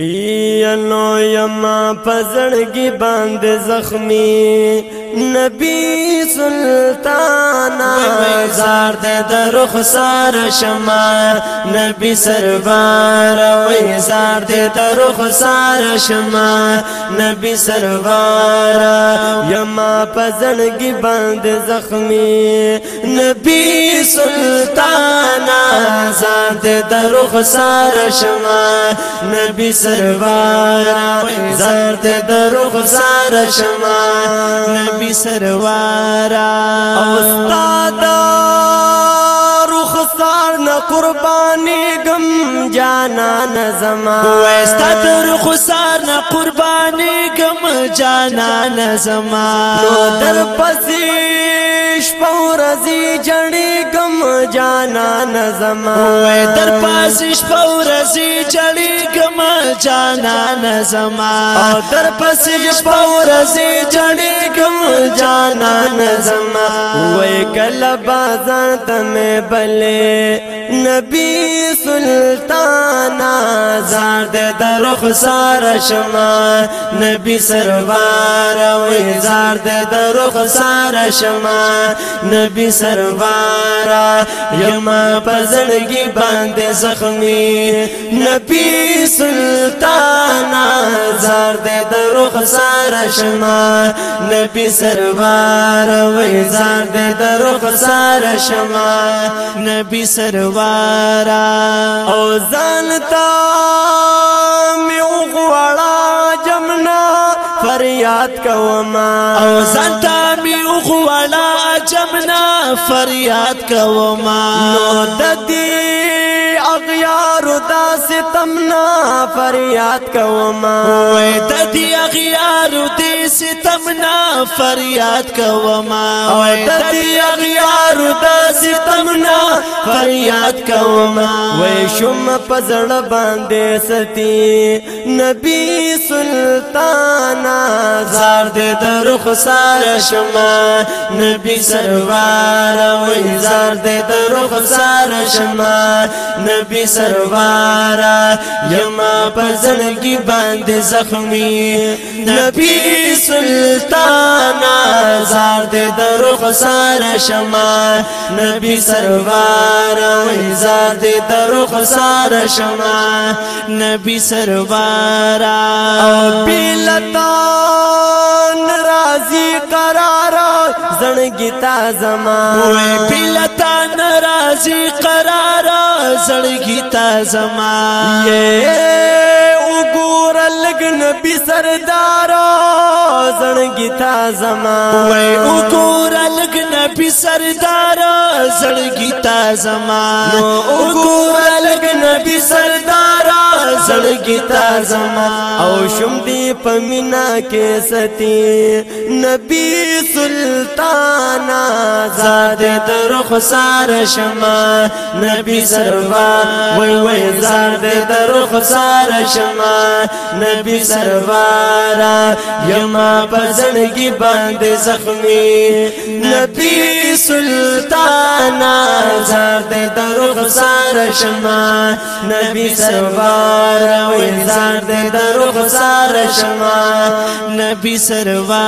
اینو یما پزړګي باندې زخمی نبی سلطان جانا زار دې د رخسار شمع نبی سرور وې زار دې د رخسار شمع نبی سرور یما پزړګي باند زخمی نبی سلطان زار دې د رخسار شمع نبی سرور زار دې د رخسار شمع نبی سرور او تا دا رخصار نه قرباني غم جانا نظم وستا تر خسار نه قرباني غم جانا نظم نو در پسې شپور زی جړې غم جانا نظم وې در پسې شپور زی جړې غم جانا نظم او در پسې شپور زی جړې غم جانا نظم وې کلا بازار تم بلے نبی سلطان آزار دے در خسار شما نبی سروار وی زار دے در خسار شما نبی سروار یما پزنگی باندے زخمی نبی سلطان آزار دے در خسار شما نبی سروار وی زار دے در شما نبی سروارا او زانتا می اخواڑا جمنا فریاد کرو او زانتا می اخواڑہ جمنا فریاد کرو نو ددی اغیار دا ستمنا فریاد کرو او ددی اغیار ستم نا فریاد کوما او د دې اغیار د ستم نا فریاد کوما وې شم پزړ باندې ستی نبی سلطان زار دې درخسار شما نبی سرور وې زار دې درخسار شما نبی سرور یما پزنگی باندې زخمی نبی سلطان زار دې درخ سار شما نبی سرور زار دې درخ سار شما نبی سرور او پیلتان راضی قرار زنګی تا زما وې پیلتان راضی قرار زړګي تا زما وګور لګ نبی سردار زړګي تا زما وګور لګ نبی سردار زړګي تا زما وګور لګ نبی سردار زړګي تا زما او شوم دی پمینا کې ستی نبی صلی سلطانا زاد در خسار شما نبی سروا وای وای زاد در خسار شما نبی سروا یما پزنگی باندې زخمی نبی سلطانا زاد در خسار شما نبی سروا وای زاد در خسار شما نبی سروا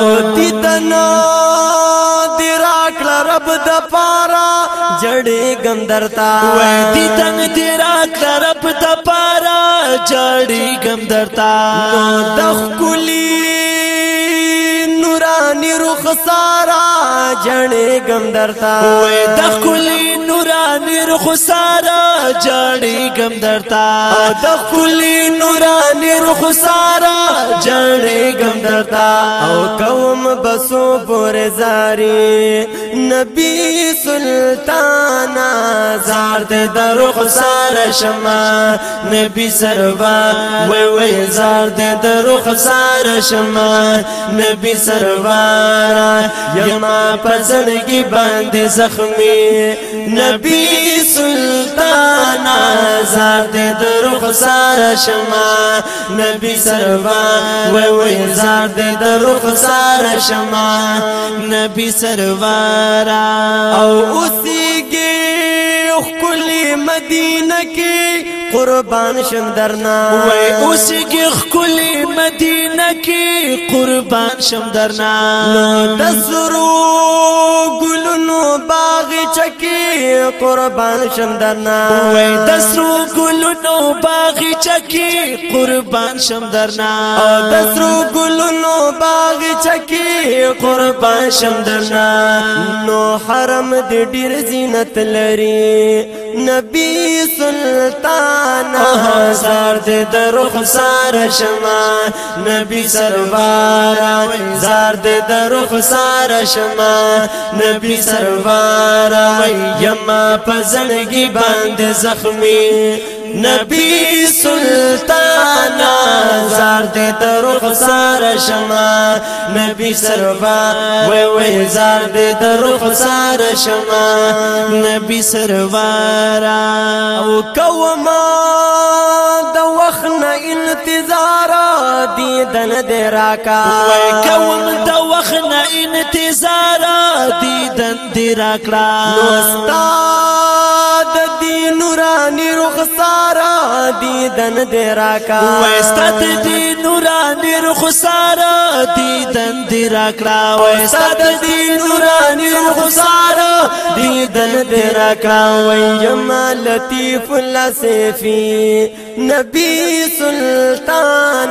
او دې وطنو دی راکړه رب د پارا جړې ګندرتا وې دی تن دی راکړه رب د پارا جړې ګندرتا نو د خولي نورانی روخ سارا جړې ګندرتا وې د خولي امیر خسارا جړی غم درتا د خلی نورانی روح سارا جړی غم درتا او قوم بسو پر زاری نبی سلطان زار دې دروغ سارا شما نبی سروا وای وای زار دې دروغ سارا شما نبی سروا یما پسند کی باندې زخمی نبی سلطان آزاد د رخسار شما نبی سروا وای وای زار د رخسار شما نبی سروا را او اوسیږي خپل مدینه کې قربان شم درنا وای اوس کې خپل مدینه کې قربان شم درنا نو دسرو ګلونو باغ چکی قربان شم درنا وای دسرو ګلونو باغ چکی قربان شم درنا دسرو ګلونو باغ چکی قربان شم درنا نو حرم دې ډیر زینت لري نبی سلطان هزار دې درخسار شما نبی سرور هزار دې درخسار شما نبی سرور یما پزړګي باندې زخمي نبی سلطان زار دې درخ سار شما نبی سربا وې وې زار دې درخ سار شما نبی سروارا او کوما د وخت نه انتظار دیدن دې راکا وې کوم د وخت نه انتظار دیدن دې راکړه نوستا خسارا دیدن دیرا کا وستات دی نورانی رو خسارا دیدن دیرا کا وستات دی نورانی رو خسارا دیدن دیرا کا ویم لطیف لسیفی نبی سلطان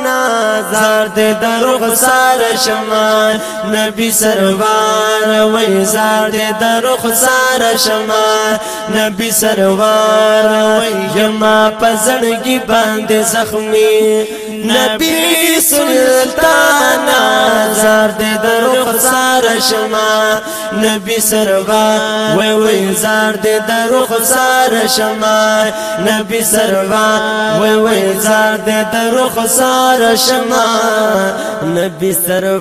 زار دې دروغ سار شما نبی سروار وای زار دې دروغ سار شما نبی سروار وای یما پزړګي باندې زخمي نبی سلطان زار دې دروغ سار شما نبی سروار وای وای زار دې دروغ سار شما نبی سروار وای وای زار دې دروغ سار شما نبی بسر